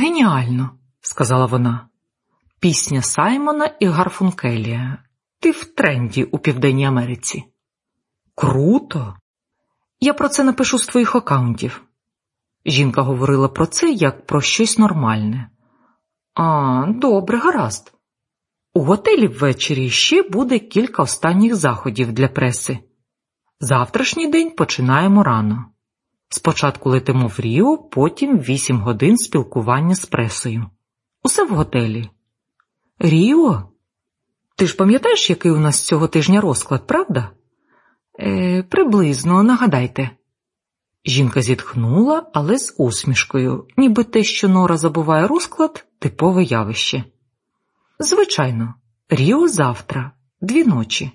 Геніально, сказала вона. Пісня Саймона і Гарфункелія. Ти в тренді у Південній Америці. Круто! Я про це напишу з твоїх акаунтів. Жінка говорила про це як про щось нормальне. А, добре, гаразд. У готелі ввечері ще буде кілька останніх заходів для преси. Завтрашній день починаємо рано. Спочатку летимо в Ріо, потім вісім годин спілкування з пресою. Усе в готелі. Ріо? Ти ж пам'ятаєш, який у нас цього тижня розклад, правда? Е, Приблизно, нагадайте. Жінка зітхнула, але з усмішкою, ніби те, що Нора забуває розклад, типове явище. Звичайно, Ріо завтра, дві ночі.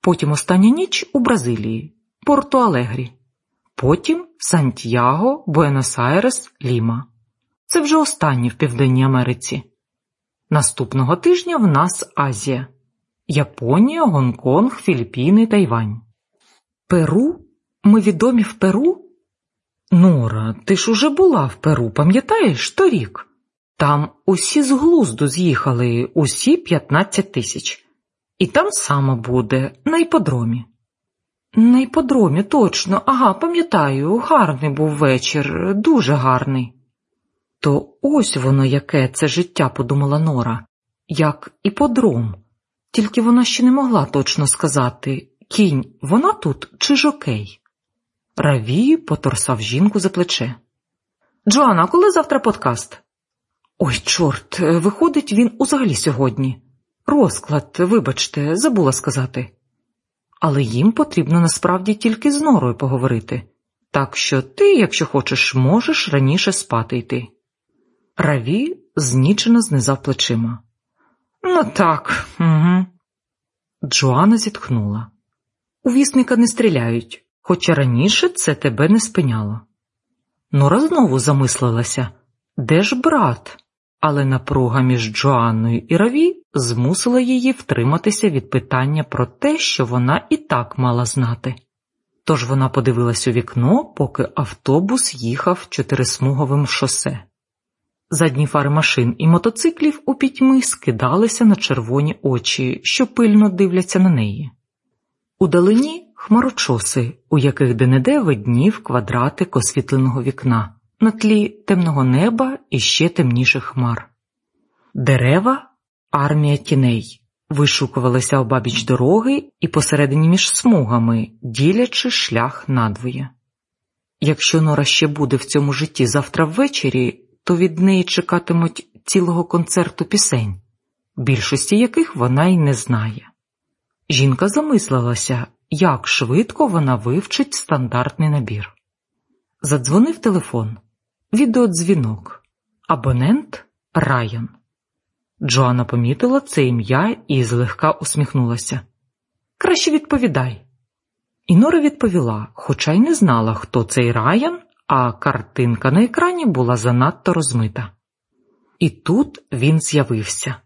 Потім остання ніч у Бразилії, Порту Алегрі. Потім Сантьяго, Буенос-Айрес, Ліма. Це вже останні в Південній Америці. Наступного тижня в нас Азія, Японія, Гонконг, Філіппіни, Тайвань. Перу? Ми відомі в Перу? Нора, ти ж уже була в Перу, пам'ятаєш торік? Там усі з глузду з'їхали, усі 15 тисяч. І там само буде, на іподромі. На іподромі, точно, ага, пам'ятаю, гарний був вечір, дуже гарний. То ось воно яке це життя, подумала Нора, як іподром. Тільки вона ще не могла точно сказати кінь, вона тут чи жокей? Раві поторсав жінку за плече. Джоанна, коли завтра подкаст? Ой, чорт, виходить, він узагалі сьогодні. Розклад, вибачте, забула сказати. Але їм потрібно насправді тільки з норою поговорити, так що ти, якщо хочеш, можеш раніше спати йти. Раві знічено знизав плечима. Ну так, угу. Джоанна зітхнула. У вісника не стріляють, хоча раніше це тебе не спиняло. Нора знову замислилася де ж брат? Але напруга між Джоанною і Раві змусила її втриматися від питання про те, що вона і так мала знати. Тож вона подивилась у вікно, поки автобус їхав чотирисмуговим шосе. Задні фари машин і мотоциклів у пітьми скидалися на червоні очі, що пильно дивляться на неї. Удалині хмарочоси, у яких де-не-де виднів квадратик освітленого вікна, на тлі темного неба і ще темніших хмар. Дерева армія тіней вишукувалися обабіч дороги і посередині між смугами, ділячи шлях надвоє. Якщо Нора ще буде в цьому житті завтра ввечері, то від неї чекатимуть цілого концерту пісень, більшості яких вона й не знає. Жінка замислилася, як швидко вона вивчить стандартний набір. Задзвонив телефон, відеодзвінок, абонент Райан. Джоанна помітила це ім'я і злегка усміхнулася. Краще відповідай. І Нора відповіла, хоча й не знала, хто цей Райан, а картинка на екрані була занадто розмита. І тут він з'явився.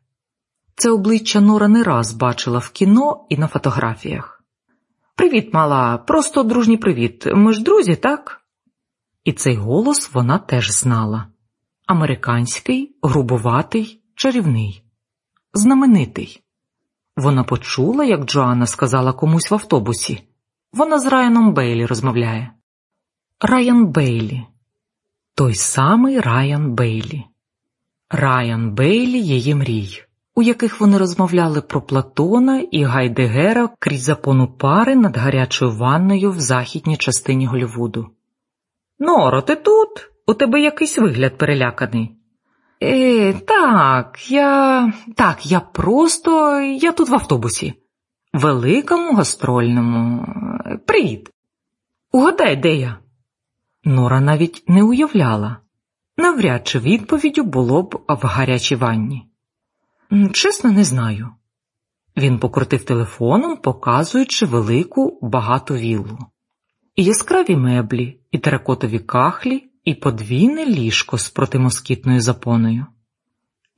Це обличчя Нора не раз бачила в кіно і на фотографіях. Привіт, мала, просто дружній привіт. Ми ж друзі, так? І цей голос вона теж знала американський, грубуватий, чарівний, знаменитий. Вона почула, як Джоанна сказала комусь в автобусі. Вона з Райаном Бейлі розмовляє. Райан Бейлі, той самий Райан Бейлі, Райан Бейлі її мрій, у яких вони розмовляли про Платона і Гайдегера крізь запону пари над гарячою ванною в західній частині Голлівуду. Норо, ти тут? У тебе якийсь вигляд переляканий. Е, Так, я. Так, я просто. Я тут в автобусі. Великому гастрольному. Привіт. Угадай, де я? Нора навіть не уявляла. Навряд чи відповіддю було б в гарячій ванні. Чесно, не знаю. Він покрутив телефоном, показуючи велику багату віллу. І яскраві меблі, і теракотові кахлі, і подвійне ліжко з протимоскітною запоною.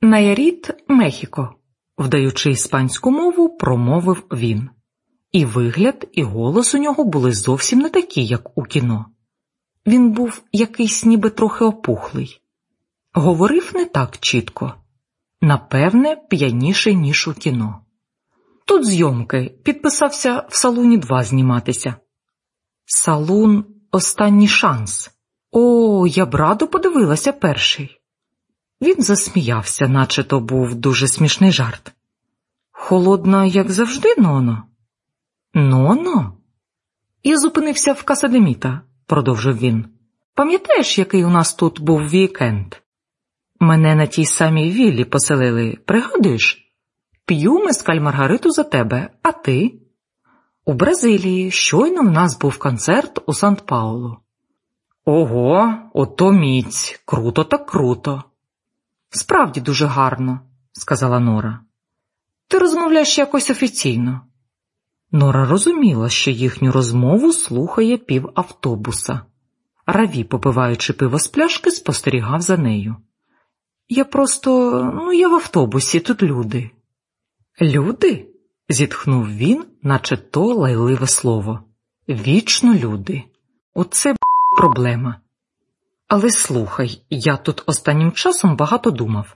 Наяріт Мехіко, вдаючи іспанську мову, промовив він, і вигляд, і голос у нього були зовсім не такі, як у кіно. Він був якийсь ніби трохи опухлий. Говорив не так чітко, напевне, п'яніший, ніж у кіно. Тут зйомки підписався в салуні 2 зніматися. Салун останній шанс. О, я б радо подивилася перший. Він засміявся, наче то був дуже смішний жарт. Холодна, як завжди, Ноно. Ноно? Я зупинився в Касадеміта, продовжив він. Пам'ятаєш, який у нас тут був вікенд? Мене на тій самій віллі поселили, пригадуєш? П'ю мескаль Маргариту за тебе, а ти? У Бразилії щойно в нас був концерт у Сант Паулу. Ого, ото міць, круто так круто. Справді дуже гарно, сказала Нора. Ти розмовляєш якось офіційно. Нора розуміла, що їхню розмову слухає пів автобуса. Раві, попиваючи пиво з пляшки, спостерігав за нею. Я просто, ну, я в автобусі, тут люди. Люди? зітхнув він, наче то лайливе слово. Вічно люди. Оце проблема. Але слухай, я тут останнім часом багато думав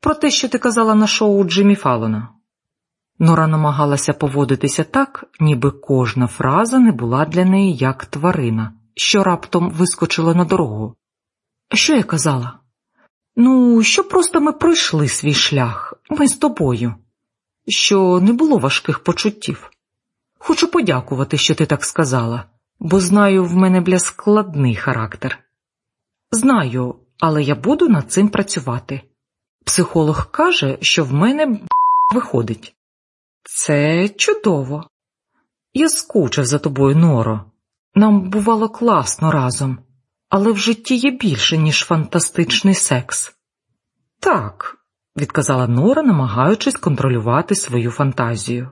про те, що ти казала на шоу Джиммі Фалона. Нора намагалася поводитися так, ніби кожна фраза не була для неї як тварина, що раптом вискочила на дорогу. Що я казала? Ну, що просто ми пройшли свій шлях, ми з тобою, що не було важких почуттів. Хочу подякувати, що ти так сказала, бо знаю, в мене бля складний характер. Знаю, але я буду над цим працювати. Психолог каже, що в мене б виходить. Це чудово. Я скучив за тобою, Норо. Нам бувало класно разом, але в житті є більше, ніж фантастичний секс. Так, відказала Нора, намагаючись контролювати свою фантазію.